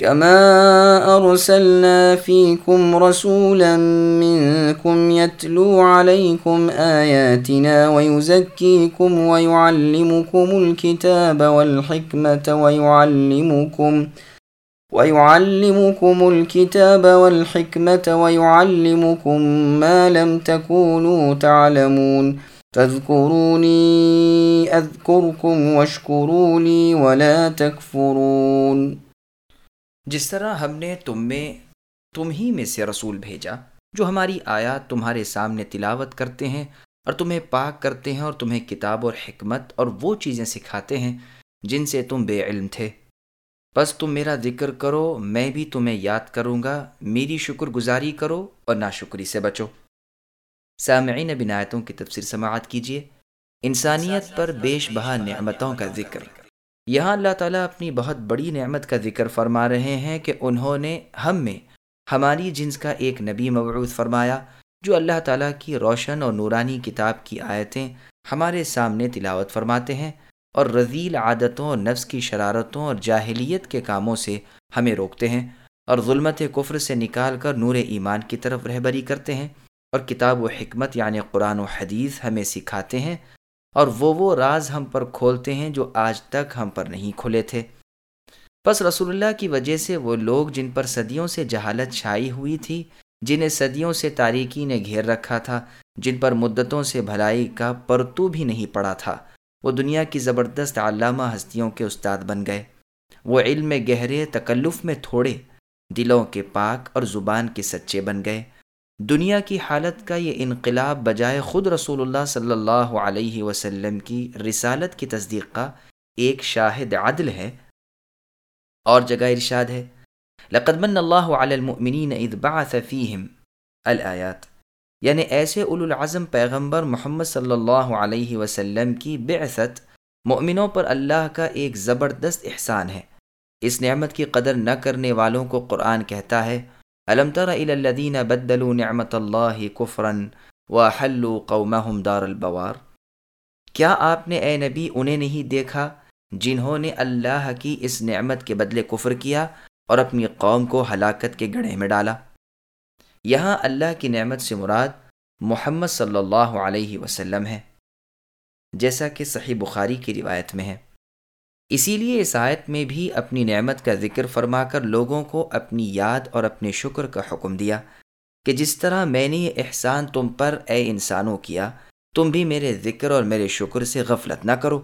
كما أرسلنا فيكم رسولا منكم يتلو عليكم آياتنا ويزكيكم ويعلمكم الكتاب والحكمة ويعلمكم ويعلمكم الكتاب والحكمة ويعلمكم ما لم تكونوا تعلمون فاذكروني أذكركم واشكروا لي ولا تكفرون جس طرح ہم نے تم میں، تم ہی میں سے رسول بھیجا، جو ہماری آیات تمہارے سامنے تلاوت کرتے ہیں اور تمہیں پاک کرتے ہیں اور تمہیں کتاب اور حکمت اور وہ چیزیں سکھاتے ہیں جن سے تم بے علم تھے۔ بس تم میرا ذکر کرو، میں بھی تمہیں یاد کروں گا، میری شکر گزاری کرو اور ناشکری سے بچو۔ سامعین بنایتوں کی تفسیر سماعت کیجیے۔ انسانیت پر بیش بہا نعمتوں کا ذکر۔ یہاں اللہ تعالیٰ اپنی بہت بڑی نعمت کا ذکر فرما رہے ہیں کہ انہوں نے ہم میں ہماری جنس کا ایک نبی مبعوث فرمایا، جو اللہ تعالیٰ کی روشن اور نورانی کتاب کی آیتیں ہمارے سامنے تلاوت فرماتے ہیں اور رضیل عادتوں اور نفس کی شرارتوں اور جاہلیت کے کاموں سے ہمیں روکتے ہیں اور ظلمت کفر سے نکال کر نور ایمان کی طرف رہبری کرتے ہیں اور کتاب و حکمت یعنی قرآن و حدیث ہمیں سکھاتے ہیں اور وہ وہ راز ہم پر کھولتے ہیں جو آج تک ہم پر نہیں کھلے تھے۔ بس رسول اللہ کی وجہ سے وہ لوگ جن پر صدیوں سے جہالت چھائی ہوئی تھی، جنہیں صدیوں سے تاریکی نے گھیر رکھا تھا، جن پر مدتوں سے بھلائی کا پرتو بھی نہیں پڑا تھا، وہ دنیا کی زبردست علامہ ہستیوں کے استاد بن گئے۔ وہ علم میں گہرے تکلف میں تھوڑے، دلوں کے پاک اور زبان کے سچے بن گئے۔ دنیا کی حالت کا یہ انقلاب بجائے خود رسول اللہ صلی اللہ علیہ وسلم کی رسالت کی تصدیق کا ایک شاہد عدل ہے اور جگہ ارشاد ہے۔ لقد من اللہ علی المؤمنین اذ بعث فیہم الآیات۔ یعنی ایسے اولو العظم پیغمبر محمد صلی اللہ علیہ وسلم کی بعثت مؤمنوں پر اللہ کا ایک زبردست احسان ہے۔ اس نعمت کی قدر نہ کرنے والوں کو قرآن کہتا ہے علم تر الدین بدل نعمت اللہ کفرن و حلو قومہم دار البوار؟ کیا آپ نے اے نبی انہیں نہیں دیکھا جنہوں نے اللہ کی اس نعمت کے بدلے کفر کیا اور اپنی قوم کو ہلاکت کے گڑھے میں ڈالا؟ یہاں اللہ کی نعمت سے مراد محمد صلی اللہ علیہ وسلم ہے، جیسا کہ صحیح بخاری کی روایت میں ہے۔ اسی لیے اس آیت میں بھی اپنی نعمت کا ذکر فرما کر لوگوں کو اپنی یاد اور اپنے شکر کا حکم دیا کہ جس طرح میں نے یہ احسان تم پر اے انسانوں کیا، تم بھی میرے ذکر اور میرے شکر سے غفلت نہ کرو۔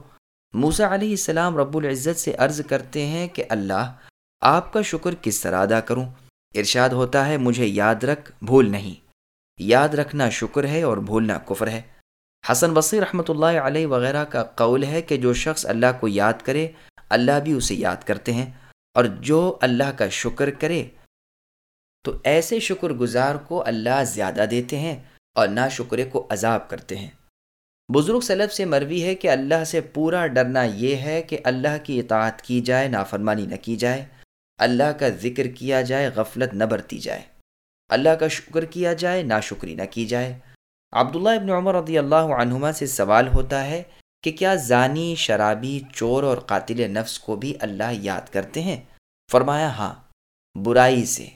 موسا علیہ السلام رب العزت سے عرض کرتے ہیں کہ اللہ، آپ کا شکر کس طرح ادا کروں؟ ارشاد ہوتا ہے، مجھے یاد رکھ، بھول نہیں۔ یاد رکھنا شکر ہے اور بھولنا کفر ہے۔ حسن بصیر رحمۃ اللہ علیہ وغیرہ کا قول ہے کہ جو شخص اللہ کو یاد کرے، اللہ بھی اسے یاد کرتے ہیں، اور جو اللہ کا شکر کرے، تو ایسے شکر گزار کو اللہ زیادہ دیتے ہیں اور نا شکرے کو عذاب کرتے ہیں۔ بزرگ سلب سے مروی ہے کہ اللہ سے پورا ڈرنا یہ ہے کہ اللہ کی اطاعت کی جائے، نافرمانی نہ کی جائے، اللہ کا ذکر کیا جائے، غفلت نہ برتی جائے۔ اللہ کا شکر کیا جائے نا شکری نہ کی جائے۔ عبداللہ ابن عمر رضی اللہ عنہما سے سوال ہوتا ہے کہ کیا زانی، شرابی، چور اور قاتل نفس کو بھی اللہ یاد کرتے ہیں؟ فرمایا ہاں برائی سے۔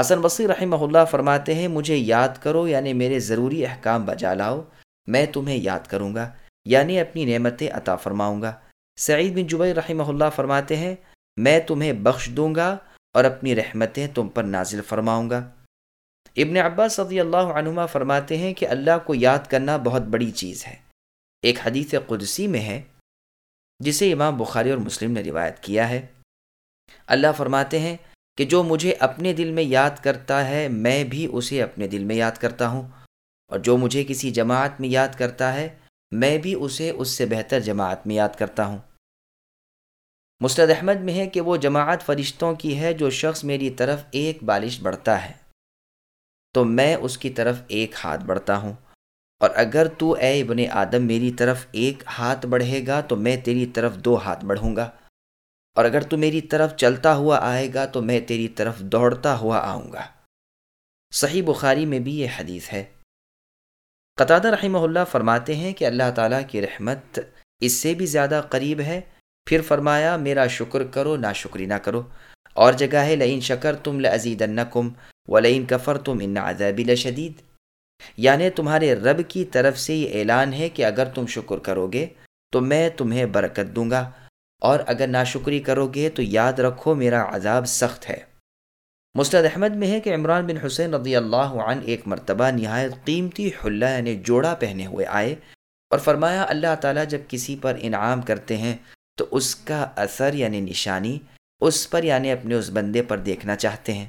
حسن بصیر رحمہ اللہ فرماتے ہیں، مجھے یاد کرو یعنی میرے ضروری احکام بجا لاؤ، میں تمہیں یاد کروں گا یعنی اپنی نعمتیں عطا فرماؤں گا۔ سعید بن جبئی رحمہ اللہ فرماتے ہیں، میں تمہیں بخش دوں گا اور اپنی رحمتیں تم پر نازل فرماؤں گا۔ ابن عباس صدی اللہ عنہما فرماتے ہیں کہ اللہ کو یاد کرنا بہت بڑی چیز ہے۔ ایک حدیث قدسی میں ہے، جسے امام بخاری اور مسلم نے روایت کیا ہے۔ اللہ فرماتے ہیں کہ جو مجھے اپنے دل میں یاد کرتا ہے، میں بھی اسے اپنے دل میں یاد کرتا ہوں۔ اور جو مجھے کسی جماعت میں یاد کرتا ہے، میں بھی اسے اس سے بہتر جماعت میں یاد کرتا ہوں۔ مستد احمد میں ہے کہ وہ جماعت فرشتوں کی ہے جو شخص میری طرف ایک بالش بڑھتا ہے۔ تو میں اس کی طرف ایک ہاتھ بڑھتا ہوں۔ اور اگر تو اے ابن آدم میری طرف ایک ہاتھ بڑھے گا تو میں تیری طرف دو ہاتھ بڑھوں گا۔ اور اگر تو میری طرف چلتا ہوا آئے گا تو میں تیری طرف دوڑتا ہوا آؤں گا۔ صحیح بخاری میں بھی یہ حدیث ہے۔ قطع رحمہ اللہ فرماتے ہیں کہ اللہ تعالیٰ کی رحمت اس سے بھی زیادہ قریب ہے۔ پھر فرمایا، میرا شکر کرو نہ شکری نہ کرو۔ اور جگہ ہے لئین شکر تم لزید کم و لئین کفر تم ان عذابی لشدید۔ یعنی تمہارے رب کی طرف سے یہ اعلان ہے کہ اگر تم شکر کرو گے تو میں تمہیں برکت دوں گا، اور اگر ناشکری کرو گے تو یاد رکھو میرا عذاب سخت ہے۔ مستد احمد میں ہے کہ عمران بن حسین رضی اللہ عنہ ایک مرتبہ نہایت قیمتی حلہ یعنی جوڑا پہنے ہوئے آئے اور فرمایا، اللہ تعالیٰ جب کسی پر انعام کرتے ہیں تو اس کا اثر یعنی نشانی اس پر یعنی اپنے اس بندے پر دیکھنا چاہتے ہیں۔